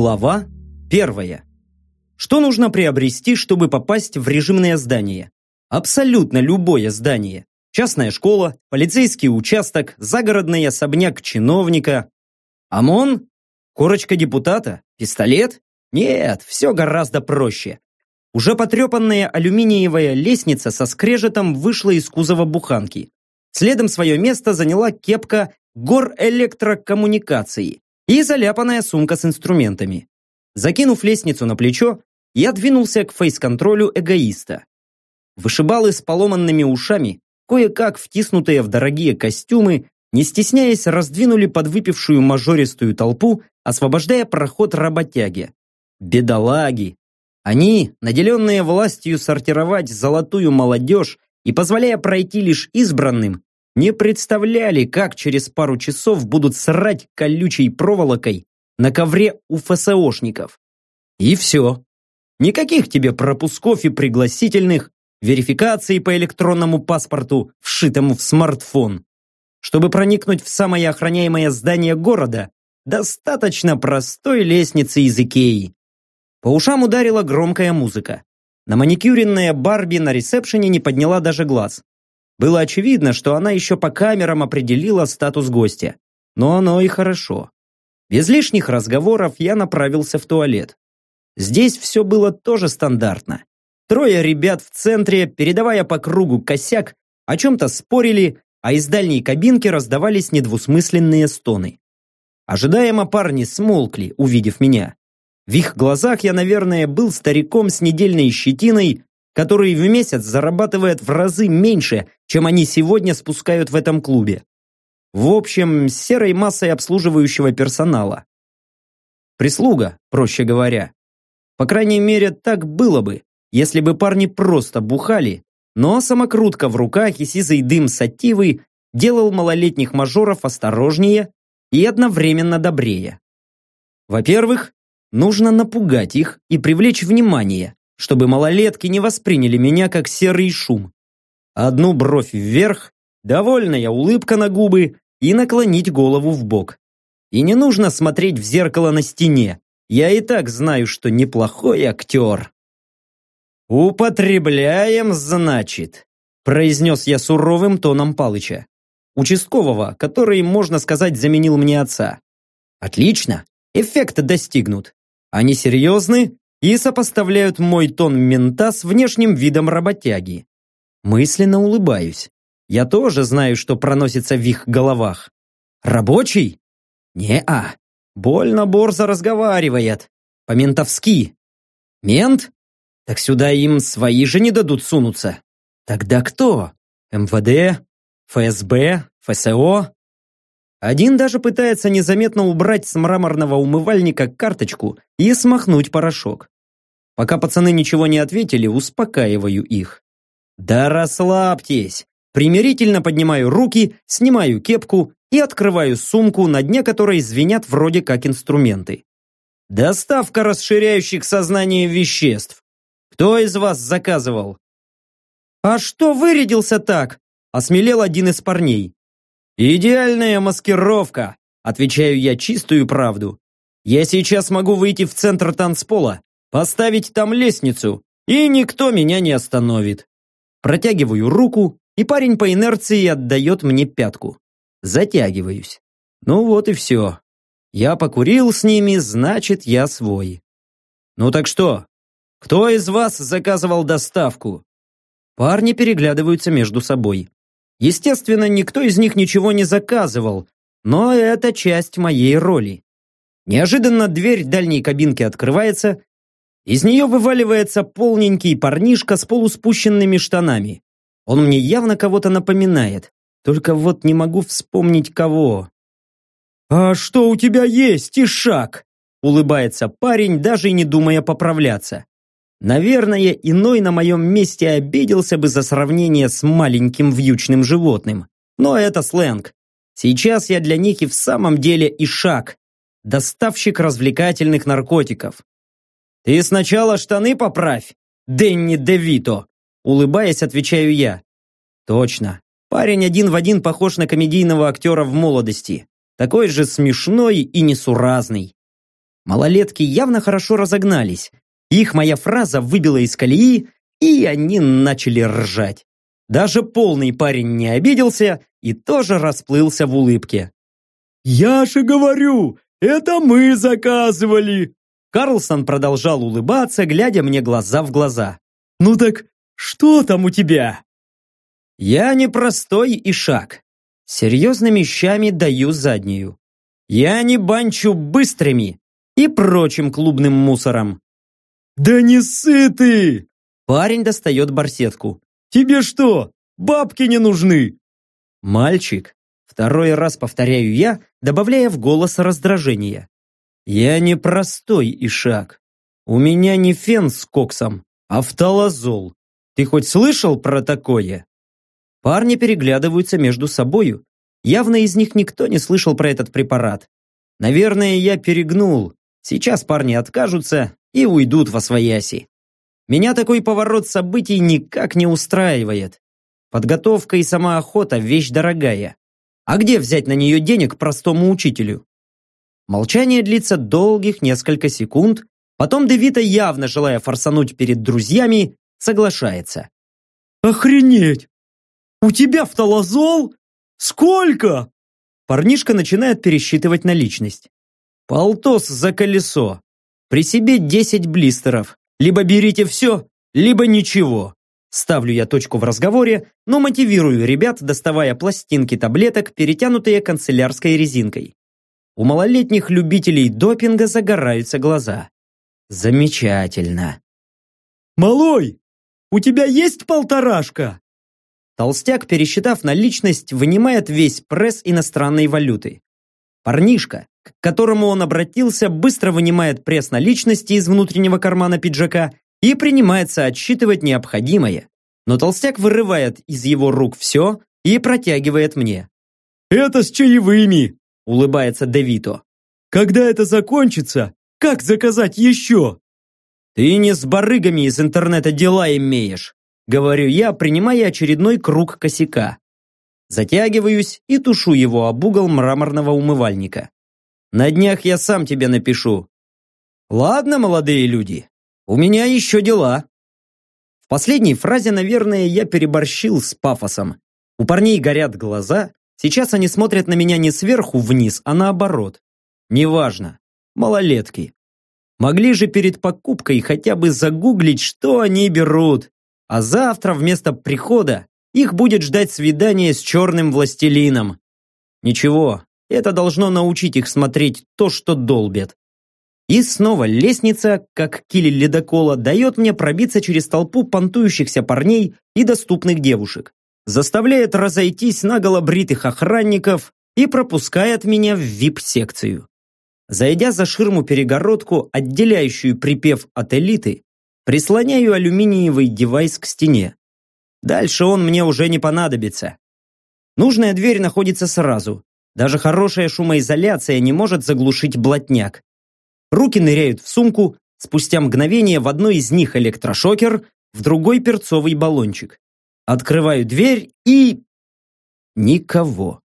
Глава первая. Что нужно приобрести, чтобы попасть в режимное здание? Абсолютно любое здание. Частная школа, полицейский участок, загородный особняк чиновника. ОМОН? Корочка депутата? Пистолет? Нет, все гораздо проще. Уже потрепанная алюминиевая лестница со скрежетом вышла из кузова буханки. Следом свое место заняла кепка гор электрокоммуникаций и заляпанная сумка с инструментами. Закинув лестницу на плечо, я двинулся к фейс-контролю эгоиста. Вышибалы с поломанными ушами, кое-как втиснутые в дорогие костюмы, не стесняясь, раздвинули подвыпившую мажористую толпу, освобождая проход работяги. Бедолаги! Они, наделенные властью сортировать золотую молодежь и позволяя пройти лишь избранным, не представляли, как через пару часов будут срать колючей проволокой на ковре у ФСОшников. И все. Никаких тебе пропусков и пригласительных, верификации по электронному паспорту, вшитому в смартфон. Чтобы проникнуть в самое охраняемое здание города, достаточно простой лестницы из Икеи. По ушам ударила громкая музыка. На маникюренная Барби на ресепшене не подняла даже глаз. Было очевидно, что она еще по камерам определила статус гостя. Но оно и хорошо. Без лишних разговоров я направился в туалет. Здесь все было тоже стандартно. Трое ребят в центре, передавая по кругу косяк, о чем-то спорили, а из дальней кабинки раздавались недвусмысленные стоны. Ожидаемо парни смолкли, увидев меня. В их глазах я, наверное, был стариком с недельной щетиной, который в месяц зарабатывает в разы меньше, чем они сегодня спускают в этом клубе. В общем, с серой массой обслуживающего персонала. Прислуга, проще говоря. По крайней мере, так было бы, если бы парни просто бухали, но самокрутка в руках и сизый дым сативы делал малолетних мажоров осторожнее и одновременно добрее. Во-первых, нужно напугать их и привлечь внимание, чтобы малолетки не восприняли меня как серый шум. Одну бровь вверх, довольная улыбка на губы и наклонить голову в бок. И не нужно смотреть в зеркало на стене. Я и так знаю, что неплохой актер. «Употребляем, значит», произнес я суровым тоном Палыча. Участкового, который, можно сказать, заменил мне отца. Отлично, эффект достигнут. Они серьезны, и сопоставляют мой тон мента с внешним видом работяги. Мысленно улыбаюсь. Я тоже знаю, что проносится в их головах. Рабочий? Не-а. Больно борзо разговаривает. По-ментовски. Мент? Так сюда им свои же не дадут сунуться. Тогда кто? МВД? ФСБ? ФСО? Один даже пытается незаметно убрать с мраморного умывальника карточку и смахнуть порошок. Пока пацаны ничего не ответили, успокаиваю их. Да расслабьтесь. Примирительно поднимаю руки, снимаю кепку и открываю сумку, на дне которой звенят вроде как инструменты. Доставка расширяющих сознание веществ. Кто из вас заказывал? А что вырядился так? Осмелел один из парней. «Идеальная маскировка», – отвечаю я чистую правду. «Я сейчас могу выйти в центр танцпола, поставить там лестницу, и никто меня не остановит». Протягиваю руку, и парень по инерции отдает мне пятку. Затягиваюсь. Ну вот и все. Я покурил с ними, значит, я свой. Ну так что? Кто из вас заказывал доставку? Парни переглядываются между собой. Естественно, никто из них ничего не заказывал, но это часть моей роли. Неожиданно дверь дальней кабинки открывается, из нее вываливается полненький парнишка с полуспущенными штанами. Он мне явно кого-то напоминает, только вот не могу вспомнить кого. «А что у тебя есть, Ишак?» Улыбается парень, даже не думая поправляться. Наверное, иной на моем месте обиделся бы за сравнение с маленьким вьючным животным. Но это сленг. Сейчас я для них и в самом деле ишак, доставщик развлекательных наркотиков. «Ты сначала штаны поправь, Дэнни Девито!» Улыбаясь, отвечаю я. «Точно. Парень один в один похож на комедийного актера в молодости. Такой же смешной и несуразный. Малолетки явно хорошо разогнались. Их моя фраза выбила из колеи, и они начали ржать. Даже полный парень не обиделся и тоже расплылся в улыбке. «Я же говорю, это мы заказывали!» Карлсон продолжал улыбаться, глядя мне глаза в глаза. «Ну так что там у тебя?» «Я не простой ишак. Серьезными щами даю заднюю. Я не банчу быстрыми и прочим клубным мусором». «Да не сыты!» Парень достает барсетку. «Тебе что, бабки не нужны?» «Мальчик, Второй раз повторяю я, добавляя в голос раздражение. Я не простой ишак. У меня не фен с коксом, а фталазол. Ты хоть слышал про такое? Парни переглядываются между собою. Явно из них никто не слышал про этот препарат. Наверное, я перегнул. Сейчас парни откажутся и уйдут во свояси. Меня такой поворот событий никак не устраивает. Подготовка и сама охота – вещь дорогая. А где взять на нее денег простому учителю? Молчание длится долгих несколько секунд, потом Девита, явно желая форсануть перед друзьями, соглашается. «Охренеть! У тебя фталазол? Сколько?» Парнишка начинает пересчитывать наличность. «Полтос за колесо. При себе 10 блистеров. Либо берите все, либо ничего. Ставлю я точку в разговоре, но мотивирую ребят, доставая пластинки таблеток, перетянутые канцелярской резинкой. У малолетних любителей допинга загораются глаза. Замечательно. «Малой, у тебя есть полторашка?» Толстяк, пересчитав наличность, вынимает весь пресс иностранной валюты. Парнишка, к которому он обратился, быстро вынимает пресс наличности из внутреннего кармана пиджака и принимается отсчитывать необходимое. Но толстяк вырывает из его рук все и протягивает мне. «Это с чаевыми!» – улыбается Девито. «Когда это закончится, как заказать еще?» «Ты не с барыгами из интернета дела имеешь», – говорю я, принимая очередной круг косяка. Затягиваюсь и тушу его об угол мраморного умывальника. На днях я сам тебе напишу. Ладно, молодые люди, у меня еще дела. В последней фразе, наверное, я переборщил с пафосом. У парней горят глаза, сейчас они смотрят на меня не сверху вниз, а наоборот. Неважно, малолетки. Могли же перед покупкой хотя бы загуглить, что они берут. А завтра вместо прихода их будет ждать свидание с черным властелином. Ничего, это должно научить их смотреть то, что долбят. И снова лестница, как киль ледокола, дает мне пробиться через толпу понтующихся парней и доступных девушек. Заставляет разойтись наголо бритых охранников и пропускает меня в вип-секцию. Зайдя за ширму-перегородку, отделяющую припев от элиты, прислоняю алюминиевый девайс к стене. Дальше он мне уже не понадобится. Нужная дверь находится сразу. Даже хорошая шумоизоляция не может заглушить блатняк. Руки ныряют в сумку, спустя мгновение в одной из них электрошокер, в другой перцовый баллончик. Открываю дверь и... Никого.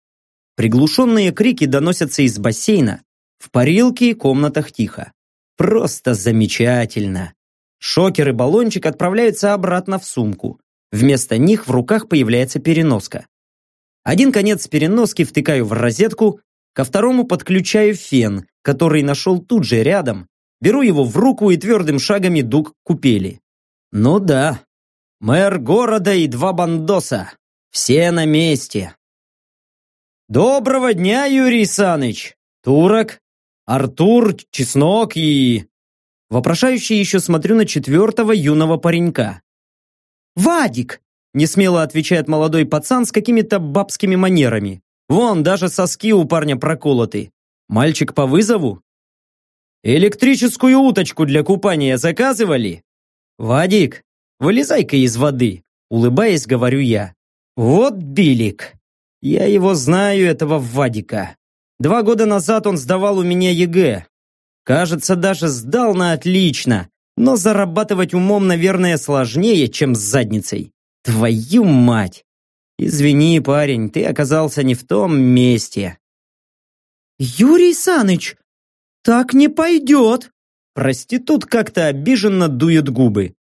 Приглушенные крики доносятся из бассейна. В парилке и комнатах тихо. Просто замечательно. Шокер и баллончик отправляются обратно в сумку. Вместо них в руках появляется переноска. Один конец переноски втыкаю в розетку, Ко второму подключаю фен, который нашел тут же рядом. Беру его в руку и твердым шагом иду к купели. Ну да, мэр города и два бандоса. Все на месте. Доброго дня, Юрий Саныч. Турок, Артур, Чеснок и... Вопрошающий еще смотрю на четвертого юного паренька. «Вадик!» – несмело отвечает молодой пацан с какими-то бабскими манерами. Вон, даже соски у парня проколоты. Мальчик по вызову? Электрическую уточку для купания заказывали? Вадик, вылезай-ка из воды, улыбаясь, говорю я. Вот дебилик. Я его знаю, этого Вадика. Два года назад он сдавал у меня ЕГЭ. Кажется, даже сдал на отлично, но зарабатывать умом, наверное, сложнее, чем с задницей. Твою мать! «Извини, парень, ты оказался не в том месте». «Юрий Саныч, Так не пойдет. Проститут как-то обиженно дует губы.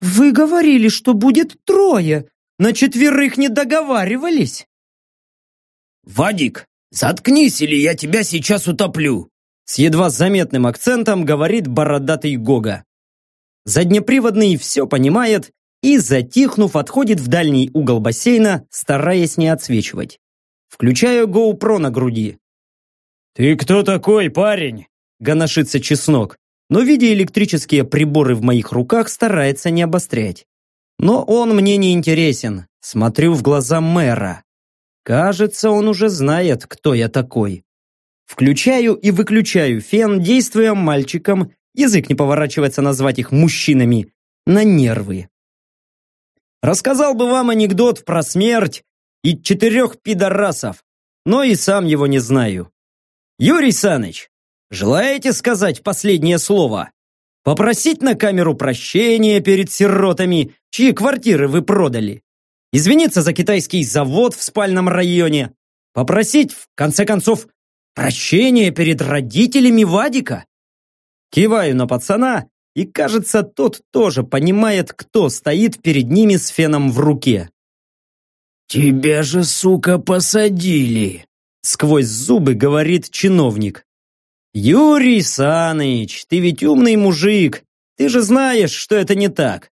Вы говорили, что будет трое. На четверых не договаривались. Вадик, заткнись, или я тебя сейчас утоплю. С едва заметным акцентом говорит бородатый Гога. Заднеприводный все понимает и, затихнув, отходит в дальний угол бассейна, стараясь не отсвечивать. Включаю GoPro на груди. «Ты кто такой, парень?» – гоношится чеснок, но, видя электрические приборы в моих руках, старается не обострять. Но он мне не интересен. Смотрю в глаза мэра. Кажется, он уже знает, кто я такой. Включаю и выключаю фен, действуя мальчиком, язык не поворачивается назвать их мужчинами, на нервы. Рассказал бы вам анекдот про смерть и четырех пидорасов, но и сам его не знаю. Юрий Саныч, желаете сказать последнее слово? Попросить на камеру прощения перед сиротами, чьи квартиры вы продали? Извиниться за китайский завод в спальном районе? Попросить, в конце концов, прощения перед родителями Вадика? Киваю на пацана, и кажется, тот тоже понимает, кто стоит перед ними с феном в руке. «Тебя же, сука, посадили!» Сквозь зубы говорит чиновник. «Юрий Саныч, ты ведь умный мужик. Ты же знаешь, что это не так.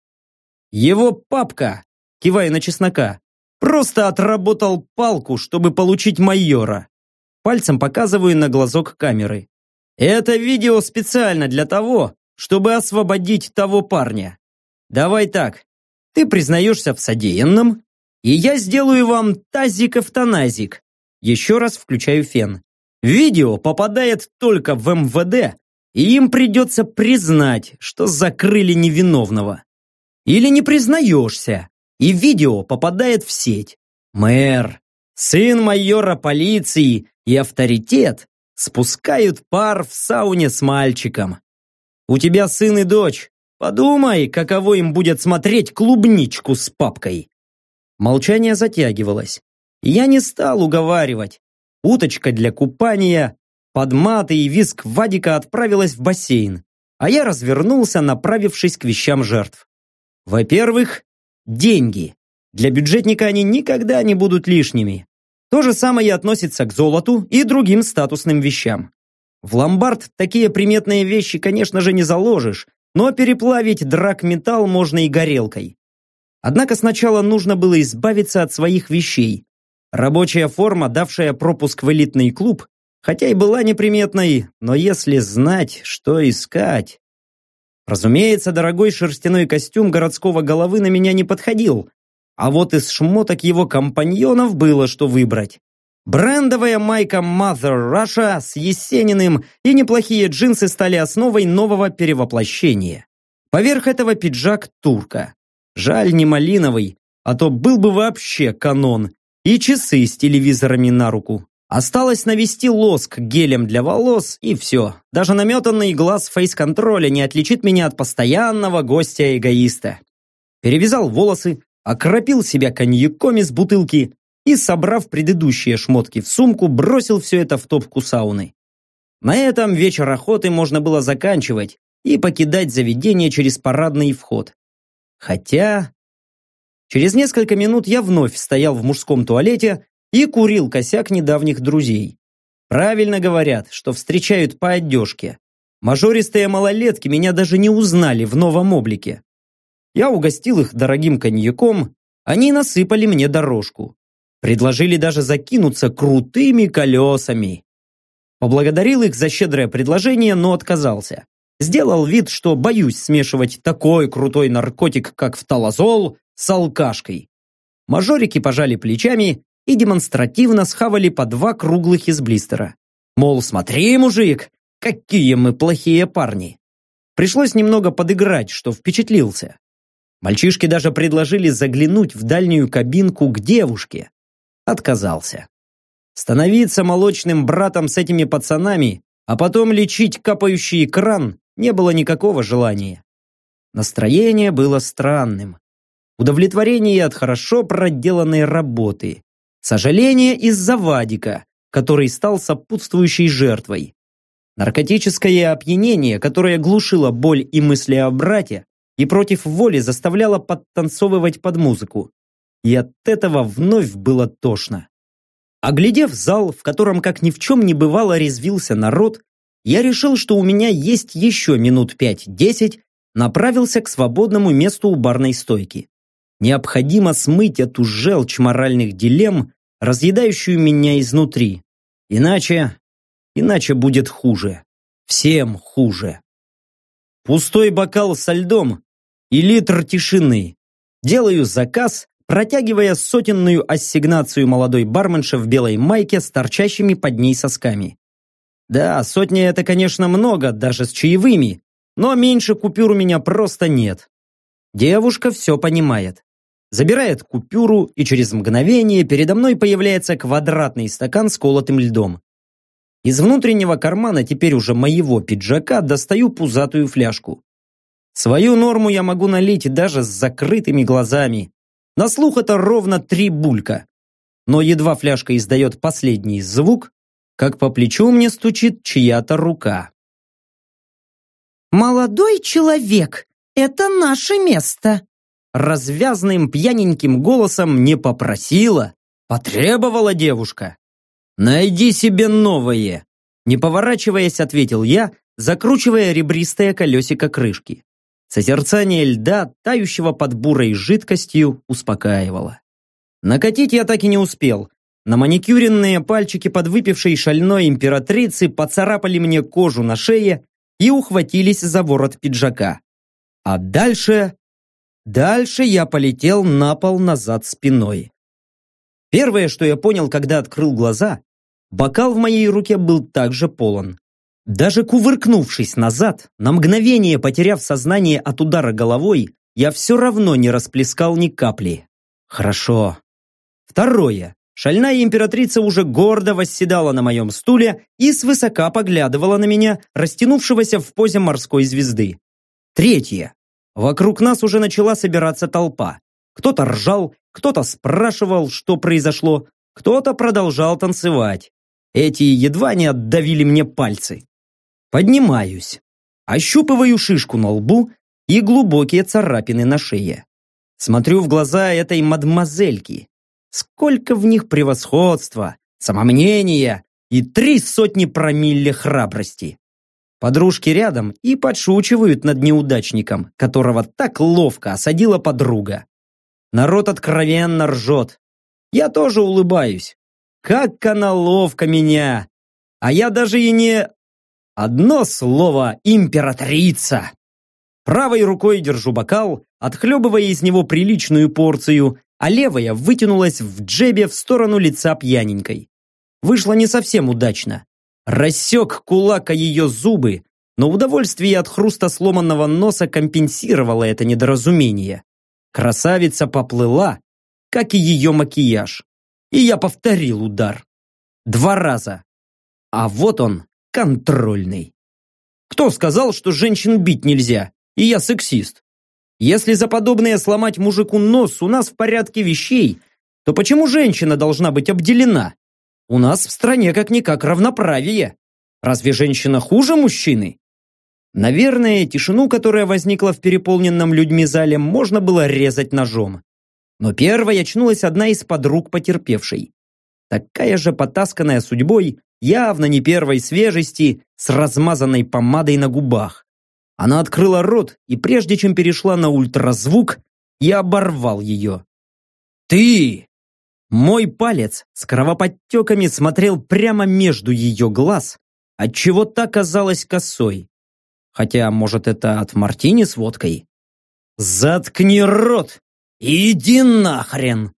Его папка, кивая на чеснока, просто отработал палку, чтобы получить майора. Пальцем показываю на глазок камеры. Это видео специально для того, чтобы освободить того парня. Давай так, ты признаешься в содеянном, и я сделаю вам тазик-эвтаназик. Еще раз включаю фен. Видео попадает только в МВД, и им придется признать, что закрыли невиновного. Или не признаешься, и видео попадает в сеть. Мэр, сын майора полиции и авторитет спускают пар в сауне с мальчиком. У тебя сын и дочь. Подумай, каково им будет смотреть клубничку с папкой. Молчание затягивалось. Я не стал уговаривать. Уточка для купания, под маты и виск Вадика отправилась в бассейн, а я развернулся, направившись к вещам жертв. Во-первых, деньги. Для бюджетника они никогда не будут лишними. То же самое относится к золоту и другим статусным вещам. В ломбард такие приметные вещи, конечно же, не заложишь, но переплавить драгметалл можно и горелкой. Однако сначала нужно было избавиться от своих вещей. Рабочая форма, давшая пропуск в элитный клуб, хотя и была неприметной, но если знать, что искать... Разумеется, дорогой шерстяной костюм городского головы на меня не подходил, а вот из шмоток его компаньонов было что выбрать. Брендовая майка Mother Russia с Есениным и неплохие джинсы стали основой нового перевоплощения. Поверх этого пиджак турка. Жаль, не малиновый, а то был бы вообще канон. И часы с телевизорами на руку. Осталось навести лоск гелем для волос, и все. Даже наметанный глаз фейс-контроля не отличит меня от постоянного гостя-эгоиста. Перевязал волосы, окропил себя коньяком из бутылки и, собрав предыдущие шмотки в сумку, бросил все это в топку сауны. На этом вечер охоты можно было заканчивать и покидать заведение через парадный вход. Хотя... Через несколько минут я вновь стоял в мужском туалете и курил косяк недавних друзей. Правильно говорят, что встречают по одежке. Мажористые малолетки меня даже не узнали в новом облике. Я угостил их дорогим коньяком, они насыпали мне дорожку. Предложили даже закинуться крутыми колесами. Поблагодарил их за щедрое предложение, но отказался. Сделал вид, что боюсь смешивать такой крутой наркотик, как фталазол, с алкашкой. Мажорики пожали плечами и демонстративно схавали по два круглых из блистера. Мол, смотри, мужик, какие мы плохие парни. Пришлось немного подыграть, что впечатлился. Мальчишки даже предложили заглянуть в дальнюю кабинку к девушке. Отказался. Становиться молочным братом с этими пацанами, а потом лечить капающий кран не было никакого желания. Настроение было странным. Удовлетворение от хорошо проделанной работы. Сожаление из-за Вадика, который стал сопутствующей жертвой. Наркотическое опьянение, которое глушило боль и мысли о брате, и против воли заставляло подтанцовывать под музыку. И от этого вновь было тошно. Оглядев зал, в котором как ни в чем не бывало резвился народ, я решил, что у меня есть еще минут пять-десять, направился к свободному месту у барной стойки. Необходимо смыть эту желчь моральных дилемм, разъедающую меня изнутри. Иначе... иначе будет хуже. Всем хуже. Пустой бокал со льдом и литр тишины. Делаю заказ, протягивая сотенную ассигнацию молодой барменша в белой майке с торчащими под ней сосками. Да, сотня это, конечно, много, даже с чаевыми, но меньше купюр у меня просто нет. Девушка все понимает. Забирает купюру, и через мгновение передо мной появляется квадратный стакан с колотым льдом. Из внутреннего кармана теперь уже моего пиджака достаю пузатую фляжку. Свою норму я могу налить даже с закрытыми глазами. На слух это ровно три булька. Но едва фляжка издает последний звук, как по плечу мне стучит чья-то рука. «Молодой человек, это наше место!» Развязным пьяненьким голосом не попросила, потребовала девушка. «Найди себе новое!» Не поворачиваясь, ответил я, закручивая ребристое колесико крышки. Созерцание льда, тающего под бурой жидкостью, успокаивало. Накатить я так и не успел. На маникюренные пальчики подвыпившей шальной императрицы поцарапали мне кожу на шее и ухватились за ворот пиджака. А дальше... Дальше я полетел на пол назад спиной. Первое, что я понял, когда открыл глаза, бокал в моей руке был также полон. Даже кувыркнувшись назад, на мгновение потеряв сознание от удара головой, я все равно не расплескал ни капли. Хорошо. Второе. Шальная императрица уже гордо восседала на моем стуле и свысока поглядывала на меня, растянувшегося в позе морской звезды. Третье. Вокруг нас уже начала собираться толпа. Кто-то ржал, кто-то спрашивал, что произошло, кто-то продолжал танцевать. Эти едва не отдавили мне пальцы. Поднимаюсь. Ощупываю шишку на лбу и глубокие царапины на шее. Смотрю в глаза этой мадмазельки. Сколько в них превосходства, самомнения и три сотни промилле храбрости. Подружки рядом и подшучивают над неудачником, которого так ловко осадила подруга. Народ откровенно ржет. Я тоже улыбаюсь. Как она ловко меня! А я даже и не... Одно слово «императрица». Правой рукой держу бокал, отхлебывая из него приличную порцию, а левая вытянулась в джебе в сторону лица пьяненькой. Вышло не совсем удачно. Рассек кулака ее зубы, но удовольствие от хруста сломанного носа компенсировало это недоразумение. Красавица поплыла, как и ее макияж. И я повторил удар. Два раза. А вот он, контрольный. Кто сказал, что женщин бить нельзя? И я сексист. Если за подобное сломать мужику нос у нас в порядке вещей, то почему женщина должна быть обделена? У нас в стране как-никак равноправие. Разве женщина хуже мужчины? Наверное, тишину, которая возникла в переполненном людьми зале, можно было резать ножом. Но первой очнулась одна из подруг потерпевшей. Такая же потасканная судьбой, явно не первой свежести, с размазанной помадой на губах. Она открыла рот, и прежде чем перешла на ультразвук, я оборвал ее. «Ты!» Мой палец с кровоподтеками смотрел прямо между ее глаз, отчего та казалась косой. Хотя, может, это от мартини с водкой? «Заткни рот! Иди нахрен!»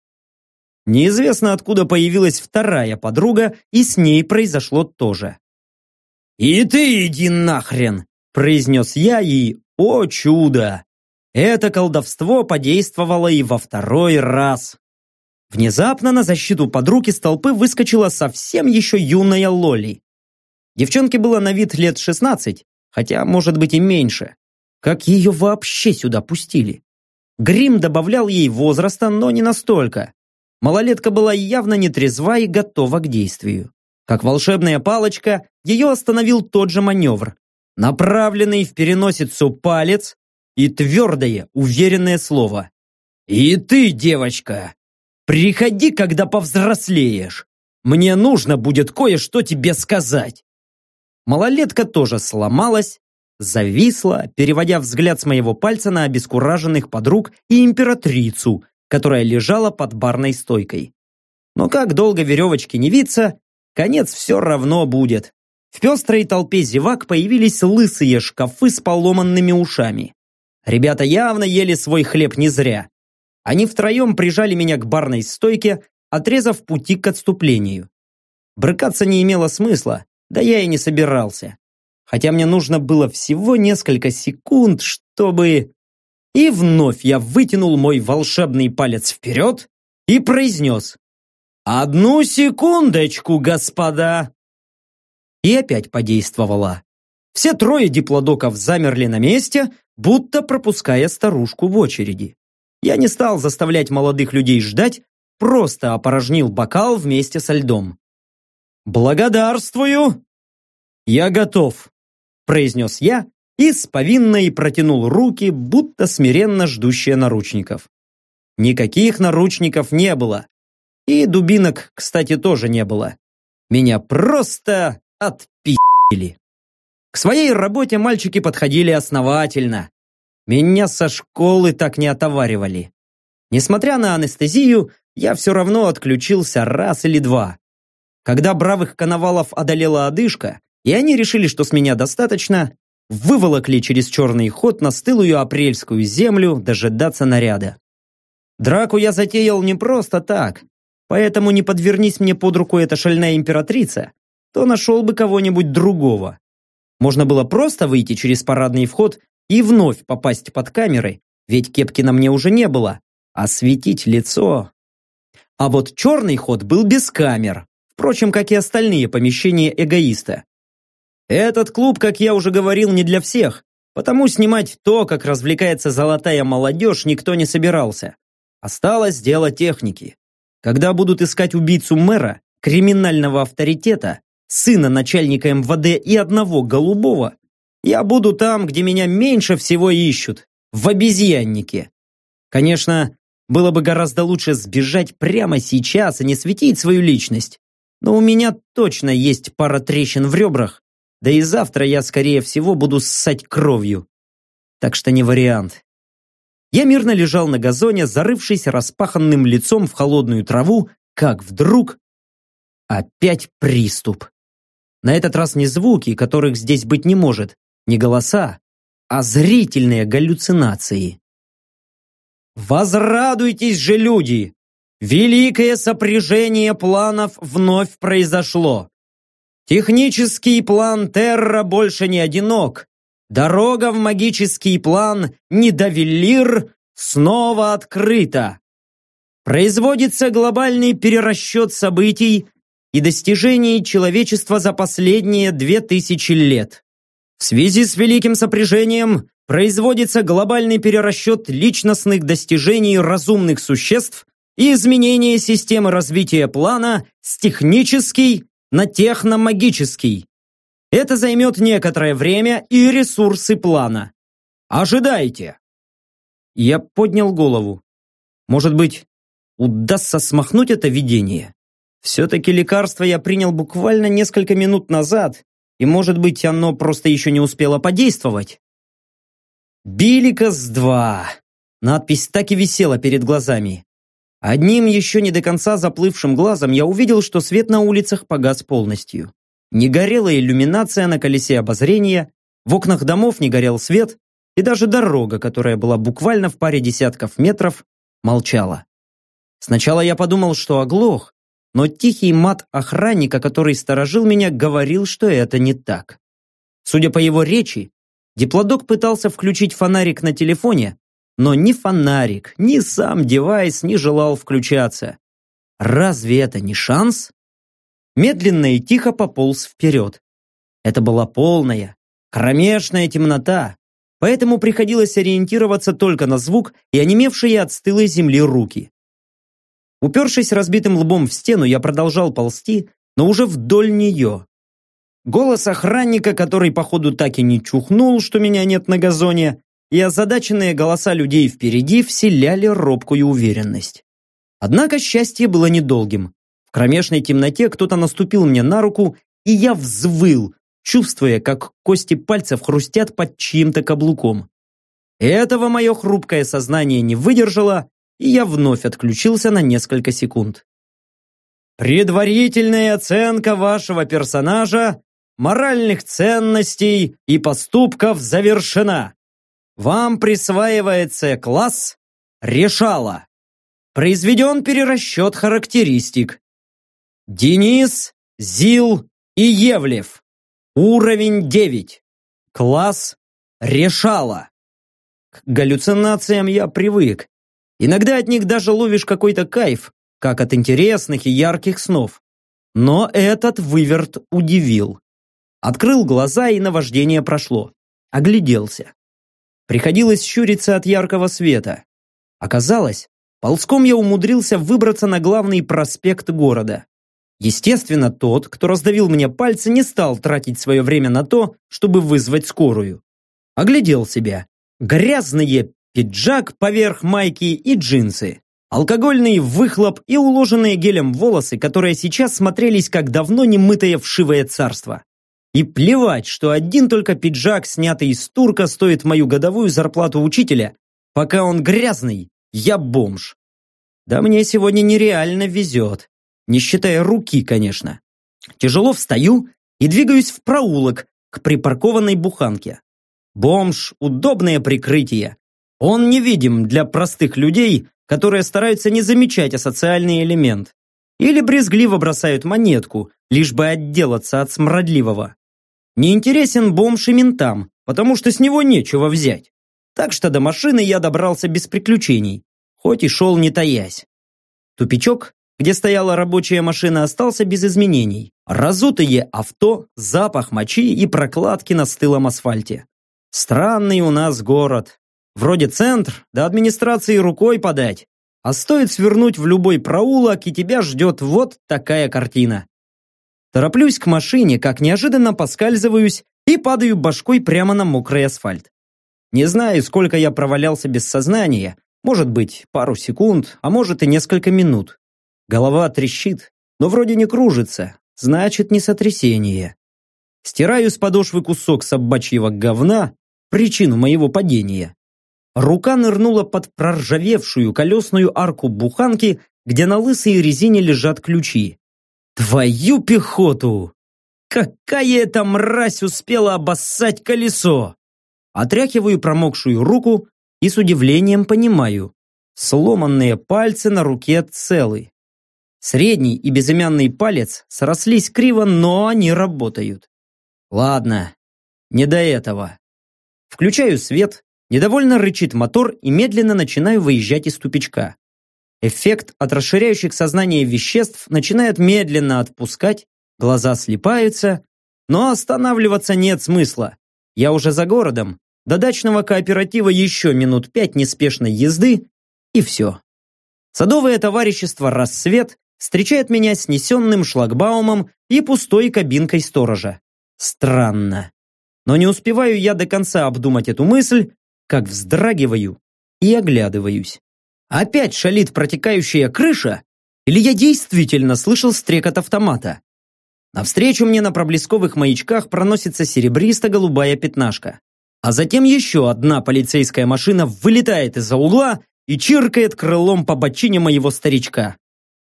Неизвестно, откуда появилась вторая подруга, и с ней произошло то же. «И ты иди нахрен!» произнес я, и, о чудо! Это колдовство подействовало и во второй раз. Внезапно на защиту подруги из толпы выскочила совсем еще юная Лоли. Девчонке было на вид лет 16, хотя, может быть, и меньше. Как ее вообще сюда пустили? Грим добавлял ей возраста, но не настолько. Малолетка была явно не трезва и готова к действию. Как волшебная палочка, ее остановил тот же маневр. Направленный в переносицу палец и твердое, уверенное слово. «И ты, девочка, приходи, когда повзрослеешь. Мне нужно будет кое-что тебе сказать». Малолетка тоже сломалась, зависла, переводя взгляд с моего пальца на обескураженных подруг и императрицу, которая лежала под барной стойкой. Но как долго веревочки не виться, конец все равно будет. В пестрой толпе зевак появились лысые шкафы с поломанными ушами. Ребята явно ели свой хлеб не зря. Они втроем прижали меня к барной стойке, отрезав пути к отступлению. Брыкаться не имело смысла, да я и не собирался. Хотя мне нужно было всего несколько секунд, чтобы... И вновь я вытянул мой волшебный палец вперед и произнес «Одну секундочку, господа!» И опять подействовала. Все трое диплодоков замерли на месте, будто пропуская старушку в очереди. Я не стал заставлять молодых людей ждать, просто опорожнил бокал вместе со льдом. «Благодарствую!» «Я готов», – произнес я и с повинной протянул руки, будто смиренно ждущие наручников. Никаких наручников не было. И дубинок, кстати, тоже не было. Меня просто отпи***ли. К своей работе мальчики подходили основательно. Меня со школы так не отоваривали. Несмотря на анестезию, я все равно отключился раз или два. Когда бравых коновалов одолела одышка, и они решили, что с меня достаточно, выволокли через черный ход на стылую апрельскую землю дожидаться наряда. Драку я затеял не просто так, поэтому не подвернись мне под руку эта шальная императрица, то нашел бы кого-нибудь другого. Можно было просто выйти через парадный вход и вновь попасть под камеры, ведь кепки на мне уже не было, осветить лицо. А вот черный ход был без камер, впрочем, как и остальные помещения эгоиста. Этот клуб, как я уже говорил, не для всех, потому снимать то, как развлекается золотая молодежь, никто не собирался. Осталось дело техники. Когда будут искать убийцу мэра, криминального авторитета, сына начальника МВД и одного голубого, я буду там, где меня меньше всего ищут, в обезьяннике. Конечно, было бы гораздо лучше сбежать прямо сейчас и не светить свою личность. Но у меня точно есть пара трещин в ребрах, да и завтра я, скорее всего, буду ссать кровью. Так что не вариант. Я мирно лежал на газоне, зарывшись распаханным лицом в холодную траву, как вдруг... Опять приступ. На этот раз не звуки, которых здесь быть не может, не голоса, а зрительные галлюцинации. Возрадуйтесь же, люди! Великое сопряжение планов вновь произошло. Технический план Терра больше не одинок. Дорога в магический план Недовелир снова открыта. Производится глобальный перерасчет событий и достижений человечества за последние две тысячи лет. В связи с великим сопряжением производится глобальный перерасчет личностных достижений разумных существ и изменение системы развития плана с технический на техномагический. Это займет некоторое время и ресурсы плана. Ожидайте. Я поднял голову. Может быть, удастся смахнуть это видение? Все-таки лекарство я принял буквально несколько минут назад, и, может быть, оно просто еще не успело подействовать. «Биликас-2». Надпись так и висела перед глазами. Одним еще не до конца заплывшим глазом я увидел, что свет на улицах погас полностью. Не горела иллюминация на колесе обозрения, в окнах домов не горел свет, и даже дорога, которая была буквально в паре десятков метров, молчала. Сначала я подумал, что оглох, но тихий мат охранника, который сторожил меня, говорил, что это не так. Судя по его речи, диплодок пытался включить фонарик на телефоне, но ни фонарик, ни сам девайс не желал включаться. Разве это не шанс? Медленно и тихо пополз вперед. Это была полная, кромешная темнота, поэтому приходилось ориентироваться только на звук и онемевшие от стылой земли руки. Упершись разбитым лбом в стену, я продолжал ползти, но уже вдоль нее. голос охранника, который, походу, так и не чухнул, что меня нет на газоне, и озадаченные голоса людей впереди вселяли робкую уверенность. Однако счастье было недолгим. В кромешной темноте кто-то наступил мне на руку, и я взвыл, чувствуя, как кости пальцев хрустят под чьим-то каблуком. Этого мое хрупкое сознание не выдержало, и я вновь отключился на несколько секунд. Предварительная оценка вашего персонажа, моральных ценностей и поступков завершена. Вам присваивается класс «Решала». Произведен перерасчет характеристик. Денис, Зил и Евлев. Уровень 9. Класс «Решала». К галлюцинациям я привык. Иногда от них даже ловишь какой-то кайф, как от интересных и ярких снов. Но этот выверт удивил. Открыл глаза, и наваждение прошло. Огляделся. Приходилось щуриться от яркого света. Оказалось, ползком я умудрился выбраться на главный проспект города. Естественно, тот, кто раздавил мне пальцы, не стал тратить свое время на то, чтобы вызвать скорую. Оглядел себя. Грязные пиджак поверх майки и джинсы. Алкогольный выхлоп и уложенные гелем волосы, которые сейчас смотрелись как давно не мытое вшивое царство. И плевать, что один только пиджак, снятый из турка, стоит мою годовую зарплату учителя. Пока он грязный, я бомж. Да мне сегодня нереально везет не считая руки, конечно. Тяжело встаю и двигаюсь в проулок к припаркованной буханке. Бомж – удобное прикрытие. Он невидим для простых людей, которые стараются не замечать асоциальный элемент. Или брезгливо бросают монетку, лишь бы отделаться от смрадливого. Не интересен бомж и ментам, потому что с него нечего взять. Так что до машины я добрался без приключений, хоть и шел не таясь. Тупичок где стояла рабочая машина, остался без изменений. Разутые авто, запах мочи и прокладки на стылом асфальте. Странный у нас город. Вроде центр, до администрации рукой подать. А стоит свернуть в любой проулок, и тебя ждет вот такая картина. Тороплюсь к машине, как неожиданно поскальзываюсь и падаю башкой прямо на мокрый асфальт. Не знаю, сколько я провалялся без сознания, может быть, пару секунд, а может и несколько минут. Голова трещит, но вроде не кружится, значит не сотрясение. Стираю с подошвы кусок собачьего говна, причину моего падения. Рука нырнула под проржавевшую колесную арку буханки, где на лысой резине лежат ключи. Твою пехоту! Какая эта мразь успела обоссать колесо! Отряхиваю промокшую руку и с удивлением понимаю. Сломанные пальцы на руке целы. Средний и безымянный палец срослись криво, но они работают. Ладно, не до этого. Включаю свет, недовольно рычит мотор и медленно начинаю выезжать из тупичка. Эффект от расширяющих сознание веществ начинает медленно отпускать, глаза слипаются, но останавливаться нет смысла. Я уже за городом, до дачного кооператива еще минут пять неспешной езды, и все. Садовое товарищество «Рассвет» встречает меня снесенным шлагбаумом и пустой кабинкой сторожа. Странно. Но не успеваю я до конца обдумать эту мысль, как вздрагиваю и оглядываюсь. Опять шалит протекающая крыша? Или я действительно слышал стрекот автомата? Навстречу мне на проблесковых маячках проносится серебристо-голубая пятнашка. А затем еще одна полицейская машина вылетает из-за угла и чиркает крылом по бочине моего старичка.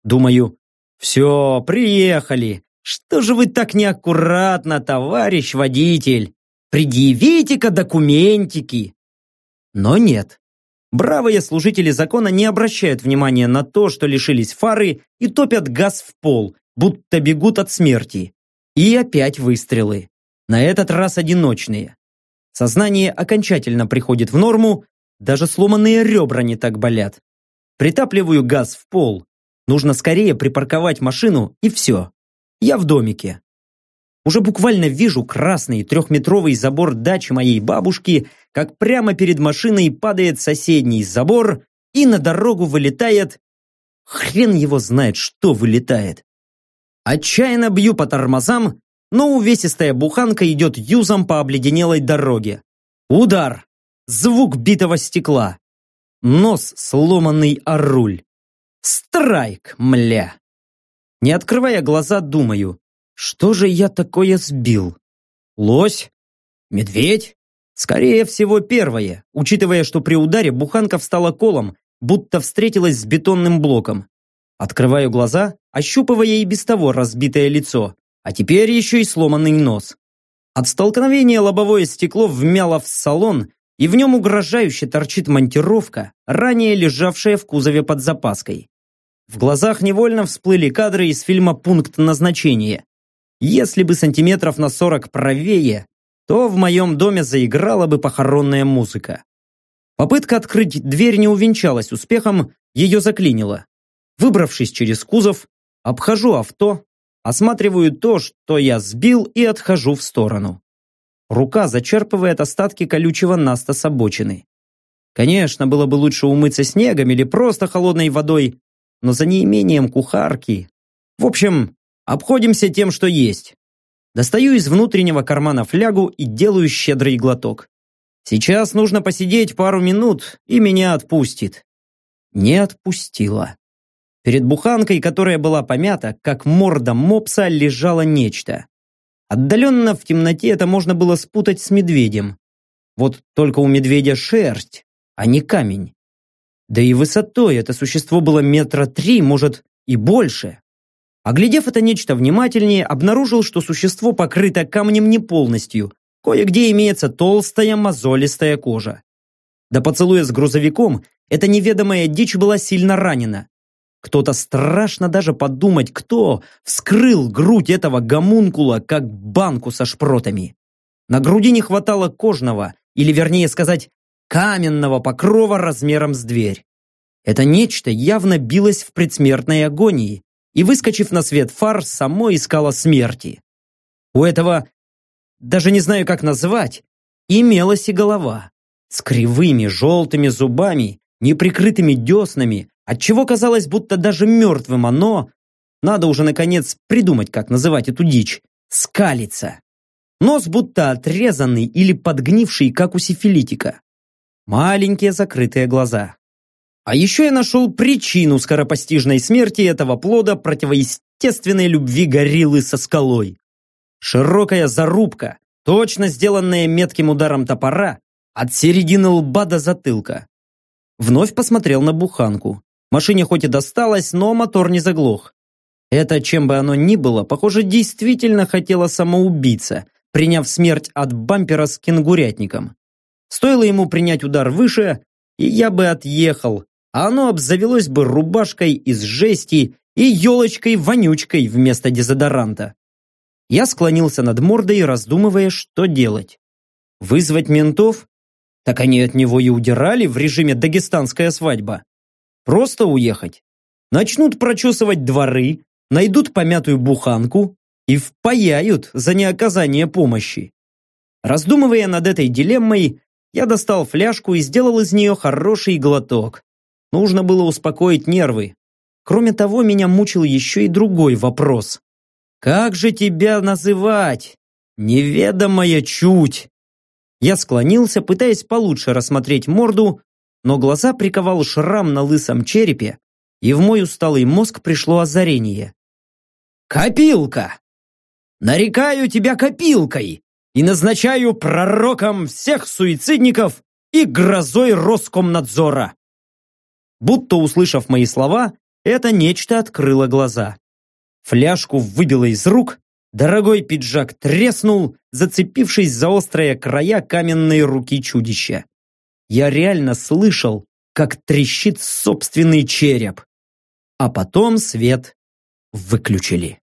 Думаю, все, приехали. Что же вы так неаккуратно, товарищ водитель? Предъявите-ка документики. Но нет. Бравые служители закона не обращают внимания на то, что лишились фары и топят газ в пол, будто бегут от смерти. И опять выстрелы. На этот раз одиночные. Сознание окончательно приходит в норму, даже сломанные ребра не так болят. Притапливаю газ в пол, Нужно скорее припарковать машину и все. Я в домике. Уже буквально вижу красный трехметровый забор дачи моей бабушки, как прямо перед машиной падает соседний забор и на дорогу вылетает... Хрен его знает, что вылетает. Отчаянно бью по тормозам, но увесистая буханка идет юзом по обледенелой дороге. Удар! Звук битого стекла. Нос сломанный о руль. Страйк, мля! Не открывая глаза, думаю, что же я такое сбил? Лось? Медведь? Скорее всего, первое, учитывая, что при ударе буханка встала колом, будто встретилась с бетонным блоком. Открываю глаза, ощупывая и без того разбитое лицо, а теперь еще и сломанный нос. От столкновения лобовое стекло вмяло в салон, и в нем угрожающе торчит монтировка, ранее лежавшая в кузове под запаской. В глазах невольно всплыли кадры из фильма «Пункт назначения». Если бы сантиметров на сорок правее, то в моем доме заиграла бы похоронная музыка. Попытка открыть дверь не увенчалась успехом, ее заклинило. Выбравшись через кузов, обхожу авто, осматриваю то, что я сбил и отхожу в сторону. Рука зачерпывает остатки колючего наста с обочины. Конечно, было бы лучше умыться снегом или просто холодной водой, но за неимением кухарки. В общем, обходимся тем, что есть. Достаю из внутреннего кармана флягу и делаю щедрый глоток. Сейчас нужно посидеть пару минут, и меня отпустит. Не отпустила. Перед буханкой, которая была помята, как морда мопса, лежало нечто. Отдаленно в темноте это можно было спутать с медведем. Вот только у медведя шерсть, а не камень. Да и высотой это существо было метра три, может, и больше. Оглядев это нечто внимательнее, обнаружил, что существо покрыто камнем не полностью. Кое-где имеется толстая мозолистая кожа. До поцелуя с грузовиком эта неведомая дичь была сильно ранена. Кто-то страшно даже подумать, кто вскрыл грудь этого гомункула, как банку со шпротами. На груди не хватало кожного, или вернее сказать, каменного покрова размером с дверь. Это нечто явно билось в предсмертной агонии и, выскочив на свет фар, само искало смерти. У этого, даже не знаю как назвать, имелась и голова с кривыми желтыми зубами, неприкрытыми деснами, отчего казалось, будто даже мертвым оно, надо уже наконец придумать, как называть эту дичь, скалится. Нос будто отрезанный или подгнивший, как у сифилитика маленькие закрытые глаза. А еще я нашел причину скоропостижной смерти этого плода противоестественной любви гориллы со скалой. Широкая зарубка, точно сделанная метким ударом топора, от середины лба до затылка. Вновь посмотрел на буханку. Машине хоть и досталось, но мотор не заглох. Это, чем бы оно ни было, похоже, действительно хотело самоубийца, приняв смерть от бампера с кенгурятником. Стоило ему принять удар выше, и я бы отъехал, оно обзавелось бы рубашкой из жести и елочкой-вонючкой вместо дезодоранта. Я склонился над мордой, раздумывая, что делать. Вызвать ментов? Так они от него и удирали в режиме «дагестанская свадьба». Просто уехать. Начнут прочесывать дворы, найдут помятую буханку и впаяют за неоказание помощи. Раздумывая над этой дилеммой, я достал фляжку и сделал из нее хороший глоток. Нужно было успокоить нервы. Кроме того, меня мучил еще и другой вопрос. «Как же тебя называть? Неведомая чуть!» Я склонился, пытаясь получше рассмотреть морду, но глаза приковал шрам на лысом черепе, и в мой усталый мозг пришло озарение. «Копилка! Нарекаю тебя копилкой!» и назначаю пророком всех суицидников и грозой Роскомнадзора. Будто услышав мои слова, это нечто открыло глаза. Фляжку выбило из рук, дорогой пиджак треснул, зацепившись за острые края каменной руки чудища. Я реально слышал, как трещит собственный череп. А потом свет выключили.